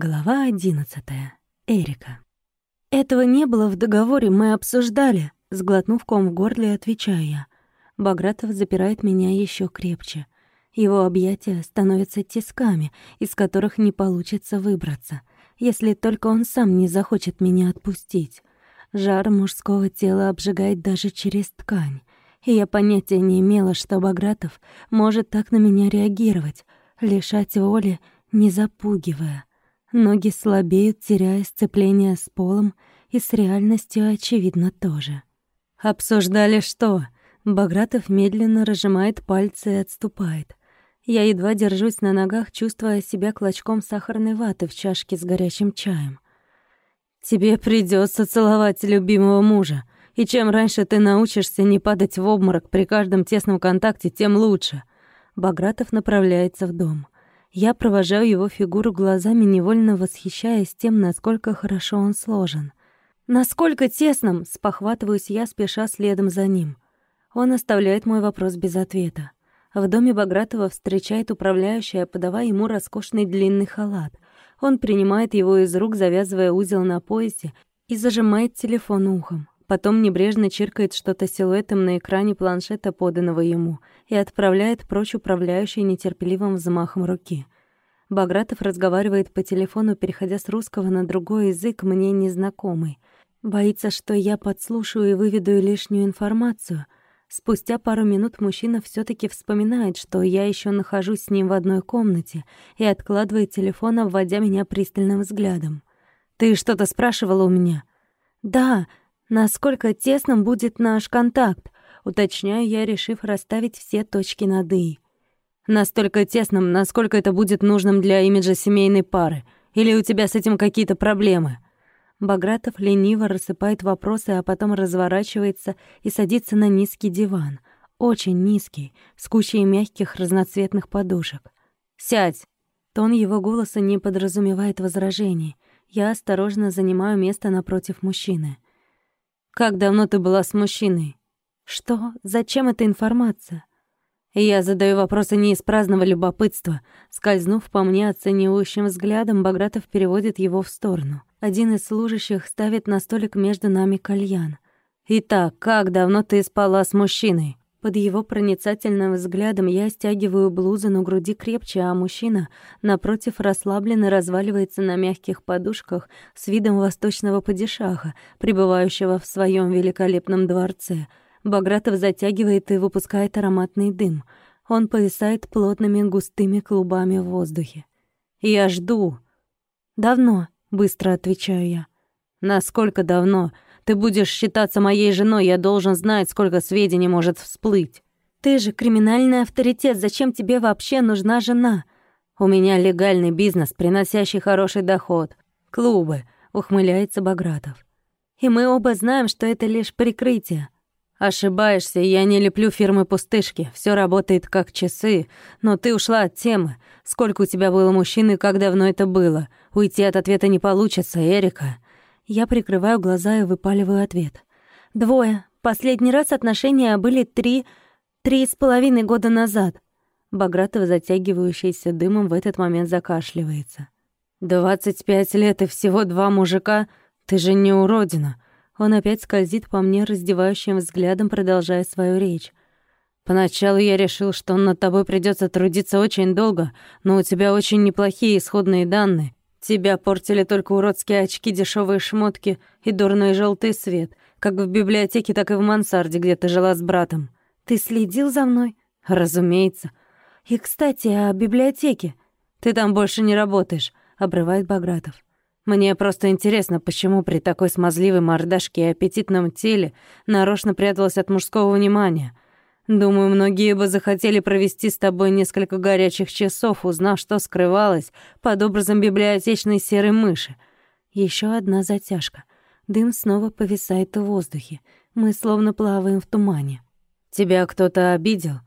Глава одиннадцатая. Эрика. «Этого не было в договоре, мы обсуждали», — сглотнув ком в горле, отвечаю я. Багратов запирает меня еще крепче. Его объятия становятся тисками, из которых не получится выбраться, если только он сам не захочет меня отпустить. Жар мужского тела обжигает даже через ткань. И я понятия не имела, что Багратов может так на меня реагировать, лишать воли, не запугивая. Ноги слабеют, теряя сцепление с полом, и с реальностью, очевидно, тоже. «Обсуждали что?» Багратов медленно разжимает пальцы и отступает. Я едва держусь на ногах, чувствуя себя клочком сахарной ваты в чашке с горячим чаем. «Тебе придется целовать любимого мужа, и чем раньше ты научишься не падать в обморок при каждом тесном контакте, тем лучше». Багратов направляется в дом. Я провожаю его фигуру глазами, невольно восхищаясь тем, насколько хорошо он сложен. «Насколько тесным?» — спохватываюсь я, спеша следом за ним. Он оставляет мой вопрос без ответа. В доме Багратова встречает управляющая, подавая ему роскошный длинный халат. Он принимает его из рук, завязывая узел на поясе, и зажимает телефон ухом. Потом небрежно чиркает что-то силуэтом на экране планшета, поданного ему, и отправляет прочь управляющей нетерпеливым взмахом руки. Багратов разговаривает по телефону, переходя с русского на другой язык, мне незнакомый. Боится, что я подслушаю и выведу лишнюю информацию. Спустя пару минут мужчина все таки вспоминает, что я еще нахожусь с ним в одной комнате, и откладывает телефон, обводя меня пристальным взглядом. «Ты что-то спрашивала у меня?» «Да», Насколько тесным будет наш контакт? Уточняю я, решив расставить все точки над «и». Настолько тесным, насколько это будет нужным для имиджа семейной пары. Или у тебя с этим какие-то проблемы?» Багратов лениво рассыпает вопросы, а потом разворачивается и садится на низкий диван. Очень низкий, с кучей мягких разноцветных подушек. «Сядь!» Тон его голоса не подразумевает возражений. Я осторожно занимаю место напротив мужчины. Как давно ты была с мужчиной? Что? Зачем эта информация? Я задаю вопросы не из праздного любопытства. Скользнув по мне оценивающим взглядом, Багратов переводит его в сторону. Один из служащих ставит на столик между нами кальян. «Итак, как давно ты спала с мужчиной?» Под его проницательным взглядом я стягиваю блузу на груди крепче, а мужчина, напротив, расслабленно разваливается на мягких подушках с видом восточного падишаха, пребывающего в своем великолепном дворце. Багратов затягивает и выпускает ароматный дым. Он повисает плотными густыми клубами в воздухе. «Я жду». «Давно», — быстро отвечаю я. «Насколько давно?» Ты будешь считаться моей женой, я должен знать, сколько сведений может всплыть. Ты же криминальный авторитет, зачем тебе вообще нужна жена? У меня легальный бизнес, приносящий хороший доход. Клубы, ухмыляется Багратов. И мы оба знаем, что это лишь прикрытие. Ошибаешься, я не леплю фирмы пустышки. Все работает как часы. Но ты ушла от темы. Сколько у тебя было мужчин и как давно это было? Уйти от ответа не получится, Эрика. Я прикрываю глаза и выпаливаю ответ. «Двое. Последний раз отношения были три... три с половиной года назад». Багратов, затягивающийся дымом, в этот момент закашливается. «Двадцать пять лет и всего два мужика? Ты же не уродина!» Он опять скользит по мне раздевающим взглядом, продолжая свою речь. «Поначалу я решил, что над тобой придется трудиться очень долго, но у тебя очень неплохие исходные данные. Тебя портили только уродские очки, дешевые шмотки и дурной желтый свет, как в библиотеке, так и в мансарде, где ты жила с братом. Ты следил за мной? Разумеется. И, кстати, о библиотеке. Ты там больше не работаешь, обрывает Багратов. Мне просто интересно, почему при такой смазливой мордашке и аппетитном теле нарочно пряталась от мужского внимания — Думаю, многие бы захотели провести с тобой несколько горячих часов, узнав, что скрывалось под образом библиотечной серой мыши. Еще одна затяжка. Дым снова повисает в воздухе. Мы словно плаваем в тумане. Тебя кто-то обидел?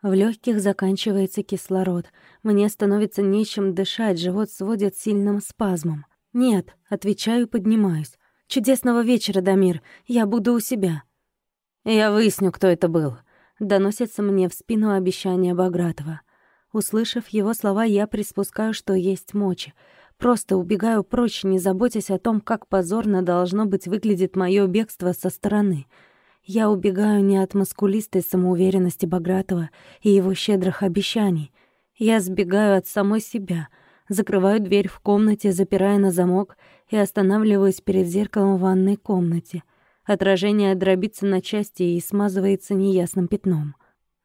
В легких заканчивается кислород. Мне становится нечем дышать, живот сводит сильным спазмом. Нет, отвечаю, поднимаюсь. Чудесного вечера, Дамир. Я буду у себя. Я выясню, кто это был доносится мне в спину обещание Багратова. Услышав его слова, я приспускаю, что есть мочи. Просто убегаю прочь, не заботясь о том, как позорно должно быть выглядит моё бегство со стороны. Я убегаю не от маскулистой самоуверенности Багратова и его щедрых обещаний. Я сбегаю от самой себя, закрываю дверь в комнате, запирая на замок и останавливаюсь перед зеркалом в ванной комнате. Отражение дробится на части и смазывается неясным пятном.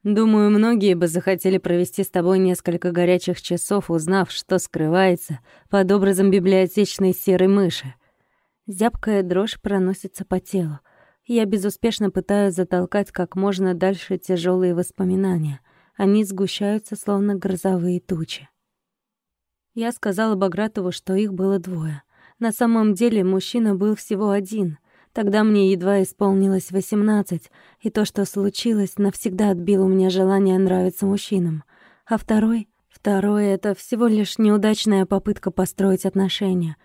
Думаю, многие бы захотели провести с тобой несколько горячих часов, узнав, что скрывается под образом библиотечной серой мыши. Зябкая дрожь проносится по телу. Я безуспешно пытаюсь затолкать как можно дальше тяжелые воспоминания. Они сгущаются, словно грозовые тучи. Я сказала Багратову, что их было двое. На самом деле мужчина был всего один — Тогда мне едва исполнилось восемнадцать, и то, что случилось, навсегда отбило у меня желание нравиться мужчинам. А второй? Второй — это всего лишь неудачная попытка построить отношения.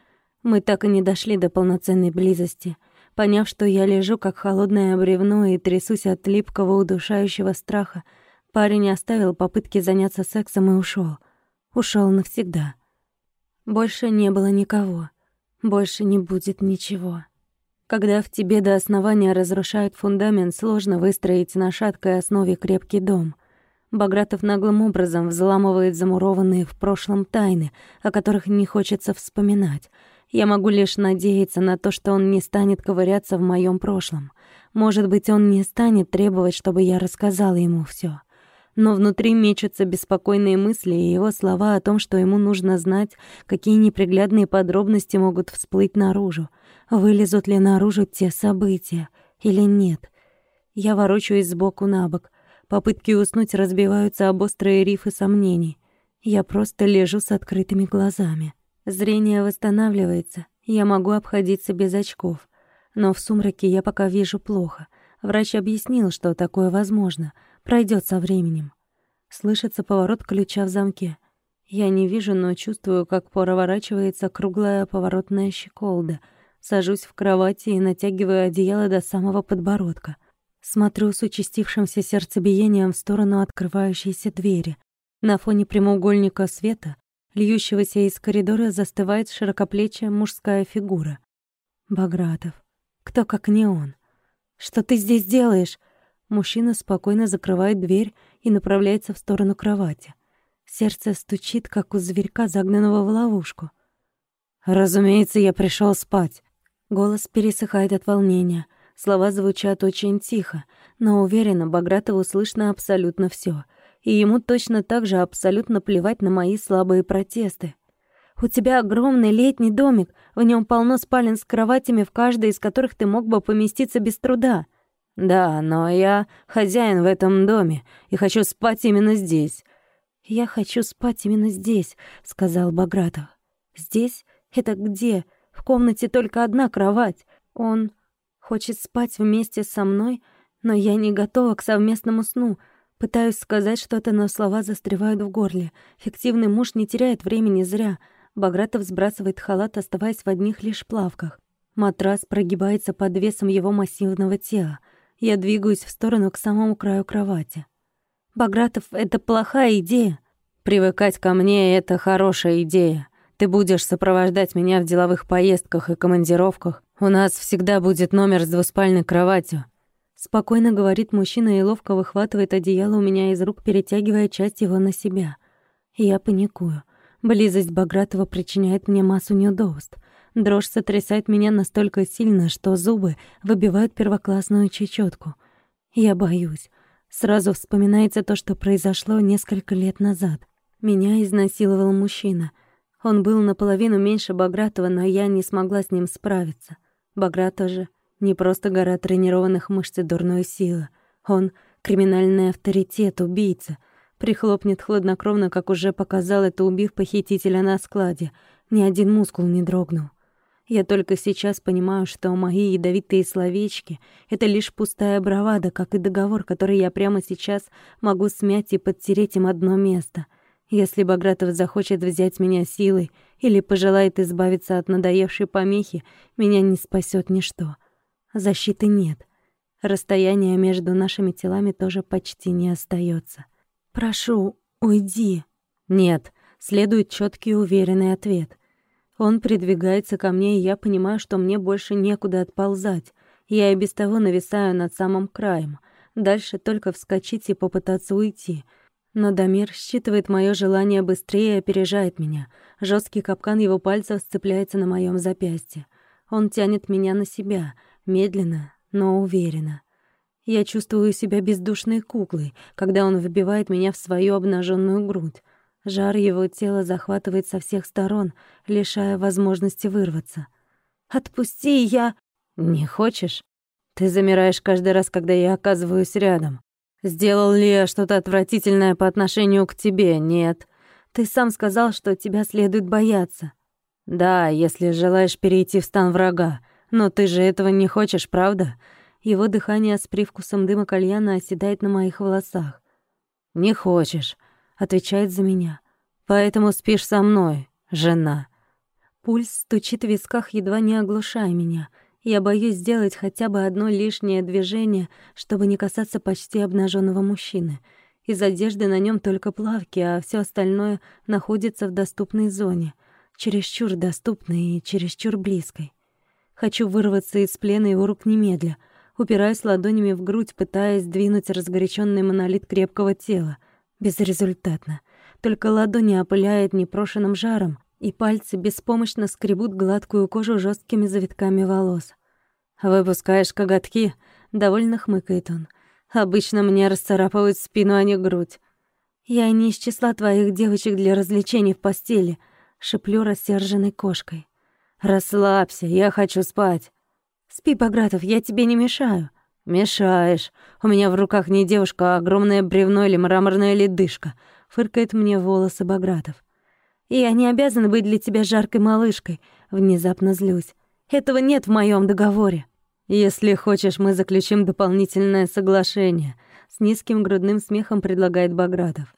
Мы так и не дошли до полноценной близости. Поняв, что я лежу как холодное бревно и трясусь от липкого удушающего страха, парень оставил попытки заняться сексом и ушел. Ушел навсегда. Больше не было никого. Больше не будет ничего. Когда в тебе до основания разрушают фундамент, сложно выстроить на шаткой основе крепкий дом. Багратов наглым образом взламывает замурованные в прошлом тайны, о которых не хочется вспоминать. Я могу лишь надеяться на то, что он не станет ковыряться в моем прошлом. Может быть, он не станет требовать, чтобы я рассказала ему все но внутри мечутся беспокойные мысли и его слова о том, что ему нужно знать, какие неприглядные подробности могут всплыть наружу, вылезут ли наружу те события или нет. Я ворочаюсь сбоку на бок. Попытки уснуть разбиваются об острые рифы сомнений. Я просто лежу с открытыми глазами. Зрение восстанавливается, я могу обходиться без очков. Но в сумраке я пока вижу плохо. Врач объяснил, что такое возможно — Пройдет со временем. Слышится поворот ключа в замке. Я не вижу, но чувствую, как проворачивается круглая поворотная щеколда. Сажусь в кровати и натягиваю одеяло до самого подбородка. Смотрю с участившимся сердцебиением в сторону открывающейся двери. На фоне прямоугольника света, льющегося из коридора, застывает широкоплечья мужская фигура. Багратов. Кто как не он? «Что ты здесь делаешь?» Мужчина спокойно закрывает дверь и направляется в сторону кровати. Сердце стучит, как у зверька, загнанного в ловушку. «Разумеется, я пришел спать». Голос пересыхает от волнения. Слова звучат очень тихо, но уверенно Багратову слышно абсолютно все, И ему точно так же абсолютно плевать на мои слабые протесты. «У тебя огромный летний домик, в нем полно спален с кроватями, в каждой из которых ты мог бы поместиться без труда. «Да, но я хозяин в этом доме и хочу спать именно здесь». «Я хочу спать именно здесь», — сказал Багратов. «Здесь? Это где? В комнате только одна кровать. Он хочет спать вместе со мной, но я не готова к совместному сну». Пытаюсь сказать что-то, но слова застревают в горле. Фиктивный муж не теряет времени зря. Багратов сбрасывает халат, оставаясь в одних лишь плавках. Матрас прогибается под весом его массивного тела. Я двигаюсь в сторону к самому краю кровати. «Багратов, это плохая идея». «Привыкать ко мне — это хорошая идея. Ты будешь сопровождать меня в деловых поездках и командировках. У нас всегда будет номер с двуспальной кроватью». Спокойно говорит мужчина и ловко выхватывает одеяло у меня из рук, перетягивая часть его на себя. Я паникую. Близость Багратова причиняет мне массу неудобств. Дрожь сотрясает меня настолько сильно, что зубы выбивают первоклассную чечётку. Я боюсь. Сразу вспоминается то, что произошло несколько лет назад. Меня изнасиловал мужчина. Он был наполовину меньше Багратова, но я не смогла с ним справиться. Багратов же не просто гора тренированных мышц и дурной силы. Он — криминальный авторитет, убийца. Прихлопнет хладнокровно, как уже показал это, убив похитителя на складе. Ни один мускул не дрогнул. Я только сейчас понимаю, что мои ядовитые словечки — это лишь пустая бравада, как и договор, который я прямо сейчас могу смять и подтереть им одно место. Если Багратов захочет взять меня силой или пожелает избавиться от надоевшей помехи, меня не спасет ничто. Защиты нет. Расстояние между нашими телами тоже почти не остается. «Прошу, уйди». «Нет», — следует четкий уверенный ответ — Он придвигается ко мне, и я понимаю, что мне больше некуда отползать. Я и без того нависаю над самым краем. Дальше только вскочить и попытаться уйти. Но Дамир считывает мое желание быстрее и опережает меня. Жесткий капкан его пальцев сцепляется на моем запястье. Он тянет меня на себя, медленно, но уверенно. Я чувствую себя бездушной куклой, когда он вбивает меня в свою обнаженную грудь. Жар его тела захватывает со всех сторон, лишая возможности вырваться. «Отпусти, я...» «Не хочешь? Ты замираешь каждый раз, когда я оказываюсь рядом. Сделал ли я что-то отвратительное по отношению к тебе? Нет. Ты сам сказал, что тебя следует бояться. Да, если желаешь перейти в стан врага. Но ты же этого не хочешь, правда? Его дыхание с привкусом дыма кальяна оседает на моих волосах. «Не хочешь», — отвечает за меня. «Поэтому спишь со мной, жена». Пульс стучит в висках, едва не оглушая меня. Я боюсь сделать хотя бы одно лишнее движение, чтобы не касаться почти обнаженного мужчины. Из одежды на нем только плавки, а все остальное находится в доступной зоне. Чересчур доступной и чересчур близкой. Хочу вырваться из плена его рук немедля — упираясь ладонями в грудь, пытаясь сдвинуть разгоряченный монолит крепкого тела. Безрезультатно. Только ладони опыляет непрошенным жаром, и пальцы беспомощно скребут гладкую кожу жесткими завитками волос. «Выпускаешь коготки?» — довольно хмыкает он. «Обычно мне расцарапывают спину, а не грудь». «Я не из числа твоих девочек для развлечений в постели», — шеплю рассерженной кошкой. «Расслабься, я хочу спать». «Спи, Багратов, я тебе не мешаю». «Мешаешь. У меня в руках не девушка, а огромное бревно или мраморная ледышка», — фыркает мне волосы Багратов. «Я не обязана быть для тебя жаркой малышкой», — внезапно злюсь. «Этого нет в моем договоре». «Если хочешь, мы заключим дополнительное соглашение», — с низким грудным смехом предлагает Багратов.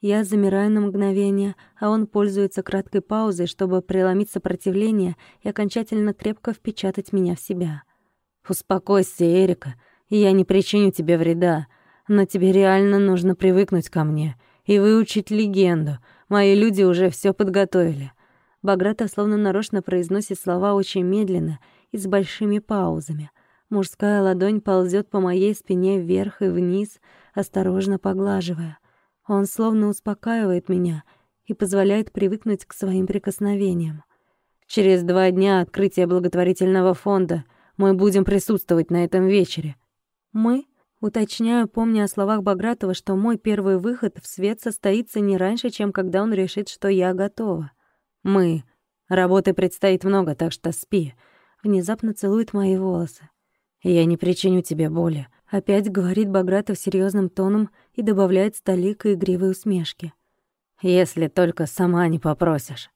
Я замираю на мгновение, а он пользуется краткой паузой, чтобы преломить сопротивление и окончательно крепко впечатать меня в себя. «Успокойся, Эрика, я не причиню тебе вреда, но тебе реально нужно привыкнуть ко мне и выучить легенду. Мои люди уже все подготовили». Багратов словно нарочно произносит слова очень медленно и с большими паузами. Мужская ладонь ползет по моей спине вверх и вниз, осторожно поглаживая — он словно успокаивает меня и позволяет привыкнуть к своим прикосновениям. Через два дня открытия благотворительного фонда мы будем присутствовать на этом вечере. Мы? Уточняю, помня о словах Багратова, что мой первый выход в свет состоится не раньше, чем когда он решит, что я готова. Мы. Работы предстоит много, так что спи. Внезапно целует мои волосы. Я не причиню тебе боли. Опять говорит Багратов серьезным тоном и добавляет столик игривой усмешки. «Если только сама не попросишь».